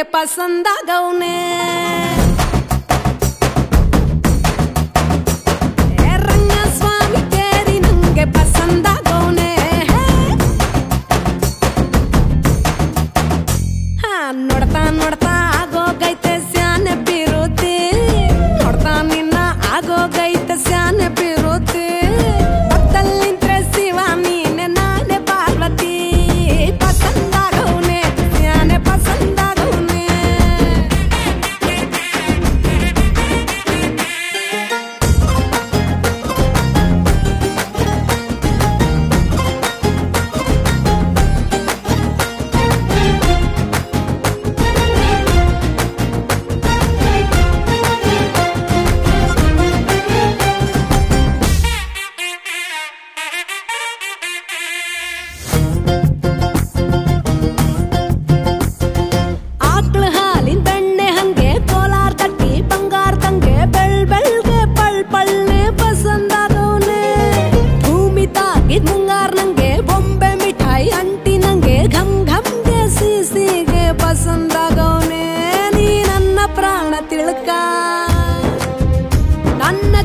पसंद आगा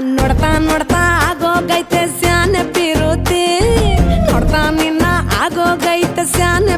ನೋಡ್ತಾ ನೋಡ್ತಾ ಆಗೋಗೈತೆ ಸ್ಯಾನೆ ಪಿರುತಿ. ನೋಡ್ತಾ ನಿನ್ನ ಆಗೋಗೈತೆ ಸ್ಯಾನೆ